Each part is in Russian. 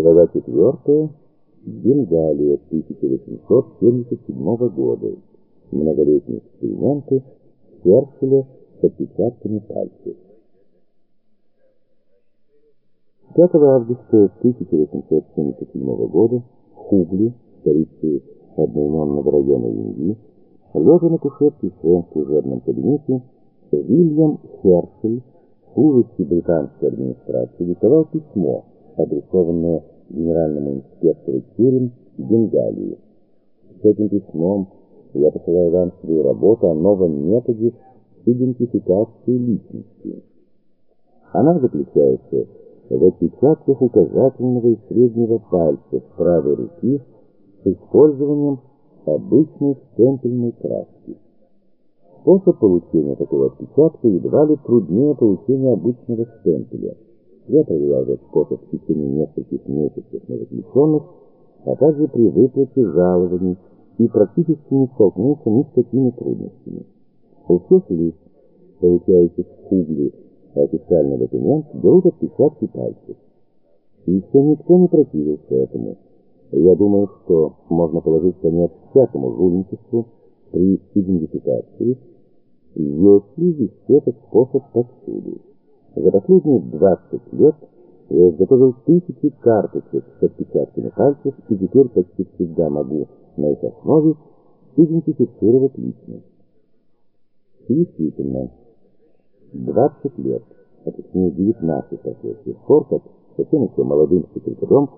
Глава 4. Бенгалия 1877 года. Многолетние эксперименты Черчилля с отпечатками пальцев. 5 августа 1877 года Хугли, столице одноименного района Индии, лежа на кушетке в своем служебном кабинете, Вильям Хершель, служащий британской администрации, диктовал письмо, адресованное генеральному инспектору Тюрин Бенгалии. С этим письмом я посылаю вам свою работу о новом методе идентификации личности. Она заключается в отпечатках указательного и среднего пальцев правой руки с использованием обычной стемпельной краски. Способ получения такого отпечатка едва ли труднее получения обычного стемпеля. Я проверял этот способ в течение нескольких месяцев на заключенных, а также при выплате жалований и практически не столкнулся ни с какими трудностями. У всех в Хугли официальный документ, берут отпечатки пальцев. И еще никто не противился этому. Я думаю, что можно положить конец всякому жульничеству при идентификации, если вести этот способ повсюду. За последние 20 лет я изготовил тысячи карточек с отпечатками пальцев и теперь почти всегда могу на их основе идентифицировать личность. Действительно, 20 лет, а точнее 19 после тех пор, как совсем еще молодым секретарем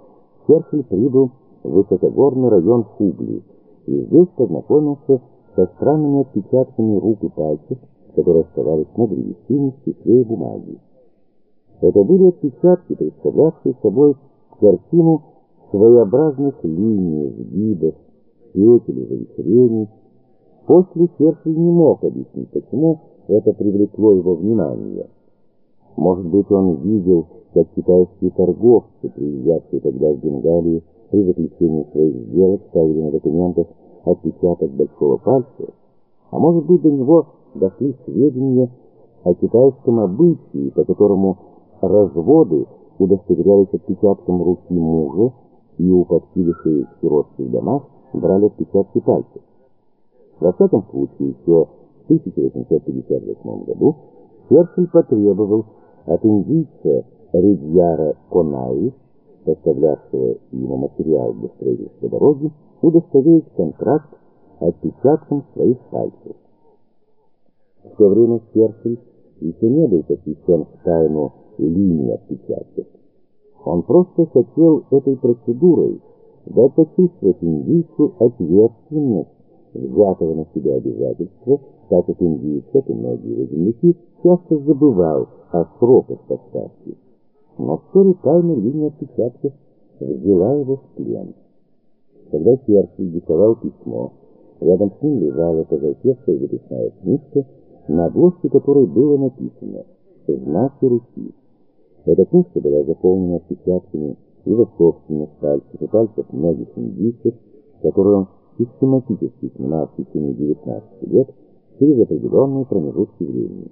Черчилль прибыл в высокогорный район Хугли и здесь познакомился со странными отпечатками рук и пальцев, которые оставались на древесине, стекле и бумаге. Это были отпечатки, представлявшие собой картину своеобразных линий, сгибов, петель завихрений. После Черчилль не мог объяснить, почему это привлекло его внимание. Может быть, он видел, как китайские торговцы, приезжавшие тогда в Бенгалию, при заключении своих сделок ставили на документах отпечаток большого пальца, а может быть, до него дошли сведения о китайском обычае, по которому разводы удостоверялись отпечатком руки мужа, и у подкидышей в сиротских домах брали отпечатки пальцев. Во всяком случае, еще в 1858 году Черчилль потребовал от индийца Редьяра Конаи, составлявшего ему материал для строительства дороги, удостоверить контракт отпечатком своих пальцев. В то время Черчилль еще не был посвящен в тайну линии отпечатков. Он просто хотел этой процедурой дать почувствовать индийцу ответственность взятого на себя обязательства, так как индиец, как и многие его часто забывал о сроках поставки. Но вскоре тайна линия отпечатков взяла его в плен. Когда Черчилль диктовал письмо, рядом с ним лежала пожелтевшая записная книжка, на обложке которой было написано «Знаки руки». Эта книжка была заполнена отпечатками его собственных пальцев и пальцев многих индийцев, которые он систематически снимал в течение 19 лет через определенные промежутки времени.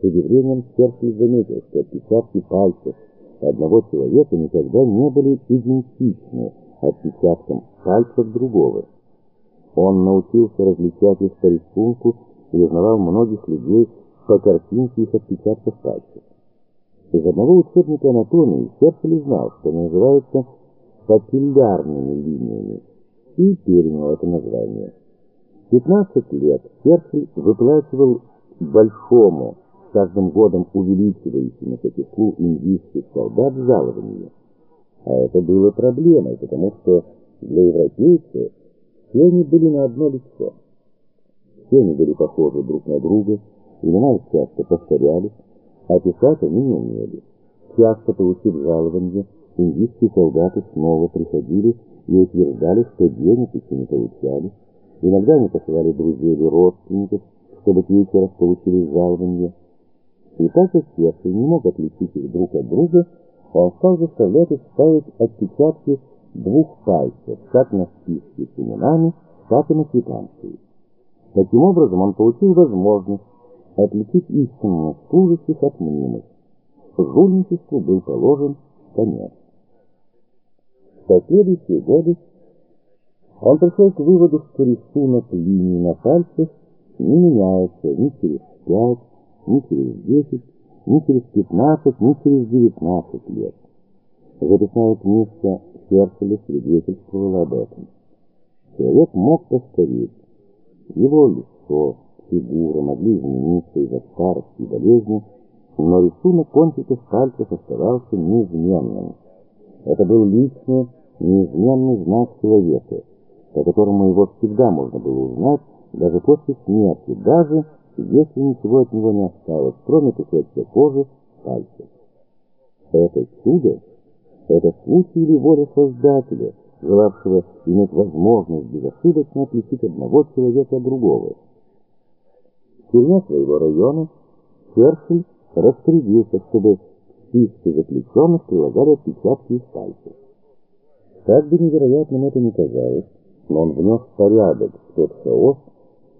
С удивлением Черчилль заметил, что отпечатки пальцев одного человека никогда не были идентичны отпечаткам пальцев другого. Он научился различать их по рисунку и узнавал многих людей по картинке их отпечатков пальцев. Из одного учебника анатомии Черчилль знал, что они называются папиллярными линиями, и перенял это название. 15 лет Черчилль выплачивал большому, с каждым годом увеличивающемуся числу индийских солдат жалования. А это было проблемой, потому что для европейцев все они были на одно лицо. Все они были похожи друг на друга, имена часто повторялись, а писать они не умели. Часто получив жалование, индийские солдаты снова приходили и утверждали, что денег еще не получали. Иногда они посылали друзей или родственников, чтобы те еще раз получили жалование. И так как Черчилль не мог отличить их друг от друга, он стал заставлять их ставить отпечатки двух пальцев, как на списке с именами, так и на квитанции. Таким образом, он получил возможность отличить истинных служащих от мнимых. Жульничеству был положен конец. В последующие годы он пришел к выводу, что рисунок линий на пальцах не меняется ни через пять, ни через десять, ни через пятнадцать, ни через девятнадцать лет. Записная книжка Херцеля свидетельствовала об этом. Человек мог постареть. Его лицо, фигура могли измениться из-за старости и болезни, но рисунок кончиков пальцев оставался неизменным. Это был личный, неизменный знак человека, по которому его всегда можно было узнать, даже после смерти, даже если ничего от него не осталось, кроме кусочка кожи, пальцев. Это чудо, это случай или воля Создателя, желавшего иметь возможность безошибочно отличить одного человека от другого. Тюрьме своего района Черчилль распорядился, чтобы к списке заключенных прилагали отпечатки из пальцев. Как бы невероятным это ни казалось, но он внес порядок в тот хаос,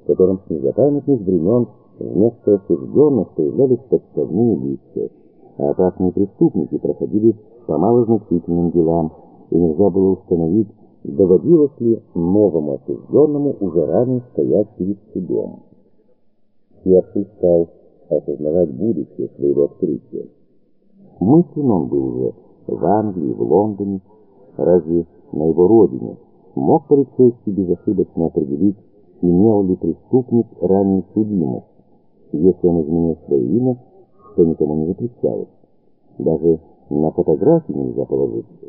в котором с незапамятных времен вместо осужденных появлялись подставные лица, а опасные преступники проходили по малозначительным делам, и нельзя было установить, доводилось ли новому осужденному уже ранее стоять перед судом. Черчилль стал осознавать будущее своего открытия. Мыслен он был уже в Англии, в Лондоне, разве на его родине мог полицейский безошибочно определить, имел ли преступник ранее судимость, если он изменил свое имя, что никому не запрещалось. Даже на фотографии нельзя положиться.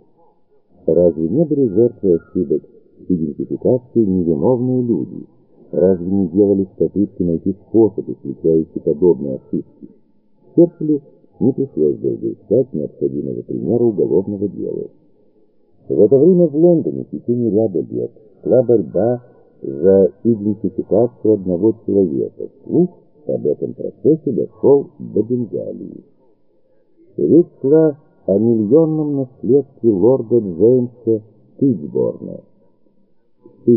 Разве не были жертвы ошибок идентификации невиновные люди? Разве не делались попытки найти способ, исключающий подобные ошибки? Черчиллю не пришлось долго искать необходимого примера уголовного дела. В это время в Лондоне в течение ряда лет шла борьба за идентификацию одного человека. Слух об этом процессе дошел до Бенгалии. Речь шла о миллионном наследстве лорда Джеймса Тичборна. С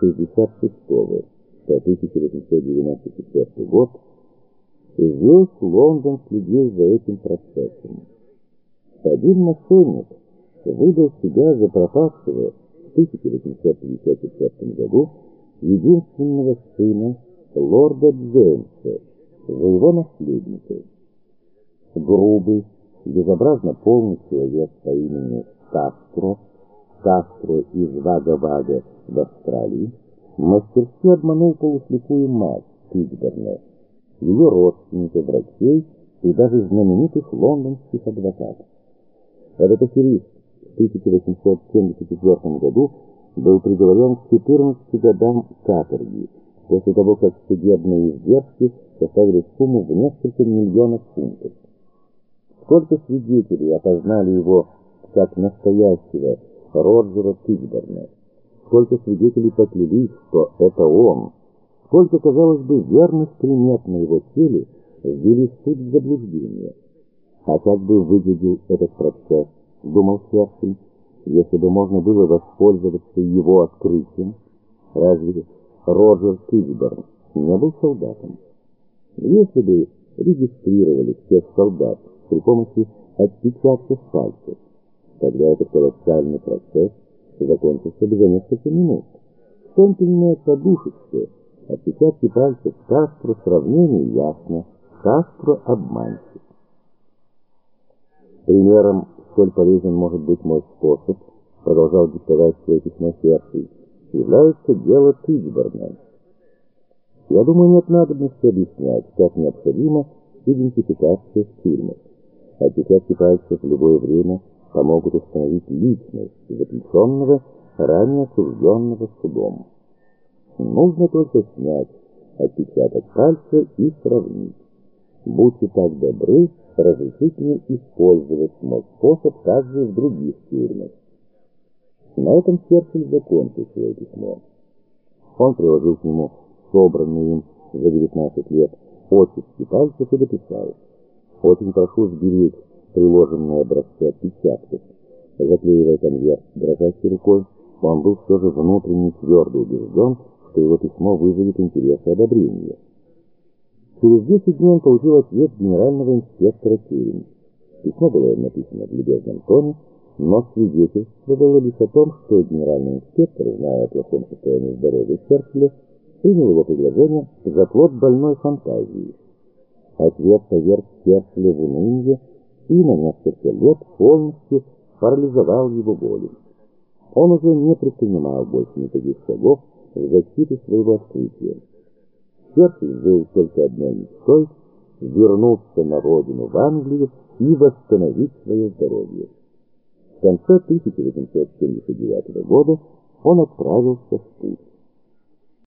1866 по 1894 год весь Лондон следил за этим процессом. Один мошенник выдал себя за пропавшего в 1854 году единственного сына лорда Джеймса, за его наследника. Грубый, безобразно полный человек по имени Кастро, Кастро из Вага-Вага в Австралии, мастерски обманул полуслепую мать Питтсберна, ее родственников, врачей и даже знаменитых лондонских адвокатов. Этот аферист в 1874 году был приговорен к 14 годам каторги, после того, как судебные издержки составили сумму в несколько миллионов фунтов. Сколько свидетелей опознали его как настоящего Роджера Тигберна? Сколько свидетелей поклялись, что это он? Сколько, казалось бы, верных примет на его теле ввели суд в заблуждение? А как бы выглядел этот процесс, думал Черчилль, если бы можно было воспользоваться его открытием? Разве Роджер Тигберн не был солдатом? Если бы регистрировали всех солдат, при помощи отпечатков пальцев. Тогда этот колоссальный процесс закончился бы за несколько минут. Стемпельная подушечка, отпечатки пальцев Кастро, сравнение ясно. Кастро обманщик. Примером, сколь полезен может быть мой способ, продолжал диктовать свое письмо Серфи, является дело Тичборна. Я думаю, нет надобности объяснять, как необходима идентификация в тюрьмах. Отпечатки пальцев в любое время помогут установить личность заключенного, ранее осужденного судом. Нужно только снять отпечаток пальца и сравнить. Будьте так добры, разрешите мне использовать мой способ также в других тюрьмах. На этом Черчилль закончил свое письмо. Он приложил к нему собранные им за 19 лет отпечатки пальцев и дописал. Очень прошу сберечь приложенные образцы отпечатков. Заклеивая конверт дрожащей рукой, он был все же внутренне твердо убежден, что его письмо вызовет интерес и одобрение. Через 10 дней он получил ответ генерального инспектора Тюрин. Письмо было написано в любезном тоне, но свидетельствовало лишь о том, что генеральный инспектор, зная о плохом состоянии здоровья Черчилля, принял его предложение за плод больной фантазии. Ответ поверг Черчилля в уныние и на несколько лет полностью парализовал его волю. Он уже не предпринимал больше никаких шагов в защиту своего открытия. Черчилль жил только одной мечтой — вернуться на родину в Англию и восстановить свое здоровье. В конце 1879 года он отправился в путь.